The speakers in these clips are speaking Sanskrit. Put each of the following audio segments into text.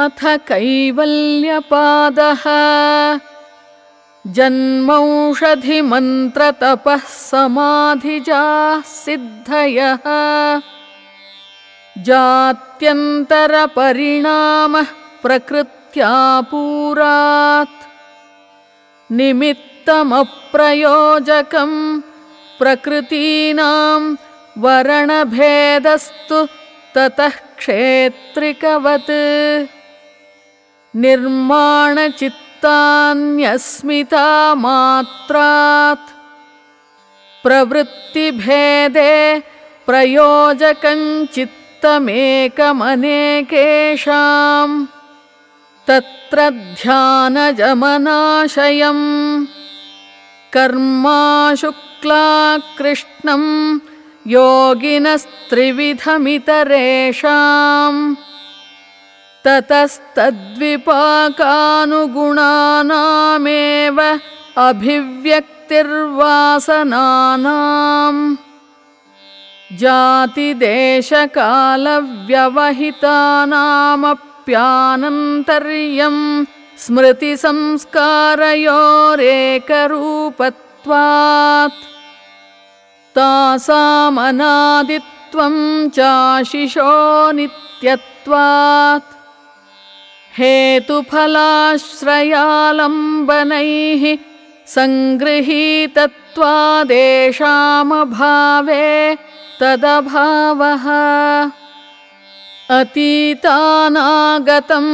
अथ कैवल्यपादः। जन्मौषधिमन्त्रतपः समाधिजाः सिद्धयः। जात्यन्तरपरिणामः प्रकृत्यापूरात्। निमित्तमप्रयोजकम् प्रकृतीनां वरणभेदस्तु ततः क्षेत्रिकवत् निर्माणचित्तान्यस्मिता मात्रात् प्रवृत्तिभेदे प्रयोजकञ्चित्तमेकमनेकेषाम् तत्र ध्यानजमनाशयम् कर्माशुक्लाकृष्णम् योगिनस्त्रिविधमितरेषाम् ततस्तद्विपाकानुगुणानामेव अभिव्यक्तिर्वासनानाम्। जातिदेशकालव्यवहितानामप्यानन्तर्यम् स्मृतिसंस्कारयोरेकरूपत्वात्। तासामनादित्वं चाशिषो नित्यत्वात् हेतुफलाश्रयालम्बनैः सङ्गृहीतत्वादेशामभावे तदभावः। अतीतानागतं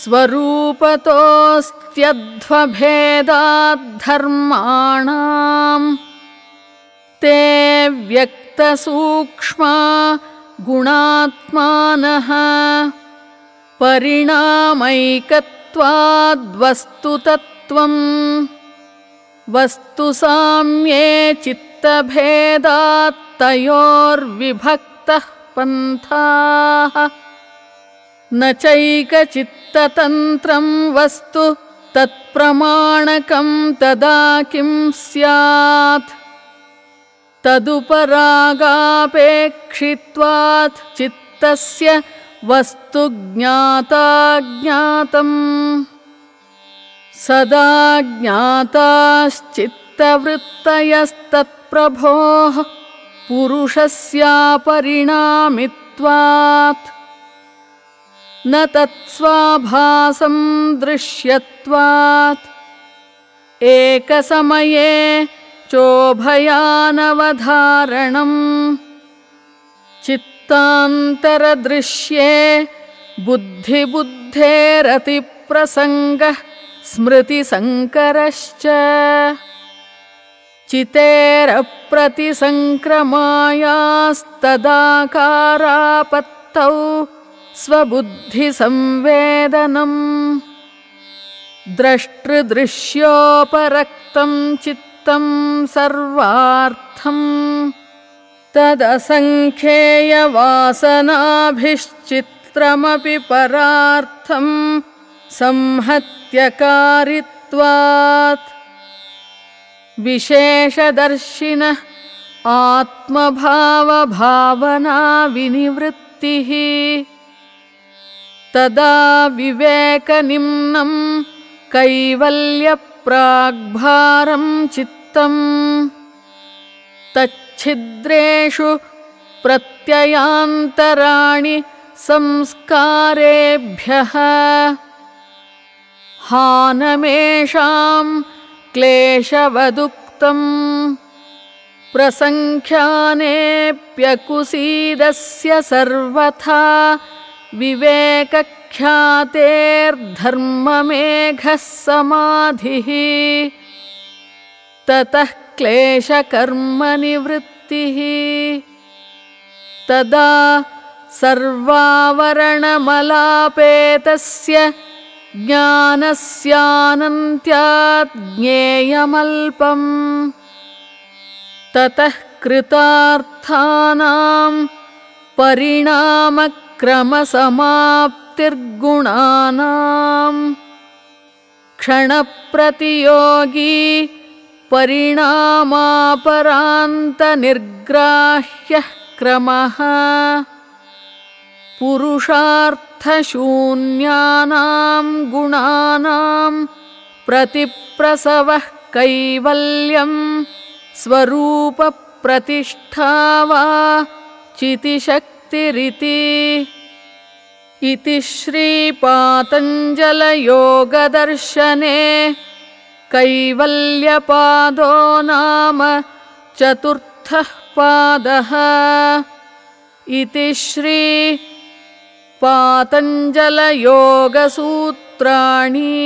स्वरूपतोऽस्त्यध्वभेदाद्धर्माणाम्। ते व्यक्तसूक्ष्मा गुणात्मानः परिणामैकत्वाद्वस्तुतत्त्वम्। वस्तुसाम्ये चित्तभेदात्तयोर्विभक्तः पन्थाः। न चैकचित्ततन्त्रं वस्तु तत्प्रमाणकं तदा किं स्यात्। तदुपरागापेक्षित्वात् चित्तस्य वस्तु ज्ञाताज्ञातम् सदा ज्ञाताश्चित्तवृत्तयस्तत्प्रभोः पुरुषस्यापरिणामित्वात्। न तत्स्वाभासं दृश्यत्वात्। एकसमये चोभयानवधारणम् चित्तान्तरदृश्ये बुद्धिबुद्धेरतिप्रसङ्गः स्मृतिसङ्करश्च। चितेरप्रतिसङ्क्रमायास्तदाकारापत्तौ स्वबुद्धिसंवेदनम्। द्रष्टृदृश्योपरक्तं चित्तं सर्वार्थम् तदसङ्ख्येयवासनाभिश्चित्रमपि परार्थं संहत्यकारित्वात्। विशेषदर्शिनः आत्मभावभावनाविनिवृत्तिः तदा विवेकनिम्नं कैवल्यप्राग्भारं चित्तम् तच्छिद्रेषु प्रत्ययान्तराणि संस्कारेभ्यः। हानमेषां क्लेशवदुक्तम् प्रसङ्ख्यानेऽप्यकुसीदस्य सर्वथा विवेकख्यातेर्धर्ममेघः समाधिः ततः क्लेशकर्मनिवृत्तिः। तदा सर्वावरणमलापेतस्य ज्ञानस्यानन्त्यात् ज्ञेयमल्पम्। ततः कृतार्थानां परिणामक्रमसमाप्तिर्गुणानाम् क्षणप्रतियोगी परिणामापरान्तनिर्ग्राह्यः क्रमः पुरुषार्थ अर्थशून्यानां गुणानां प्रतिप्रसवः कैवल्यं स्वरूपप्रतिष्ठा वा चितिशक्तिरिति। इति श्रीपातञ्जलयोगदर्शने कैवल्यपादो नाम चतुर्थः पादः। इति श्री पातञ्जलयोगसूत्राणि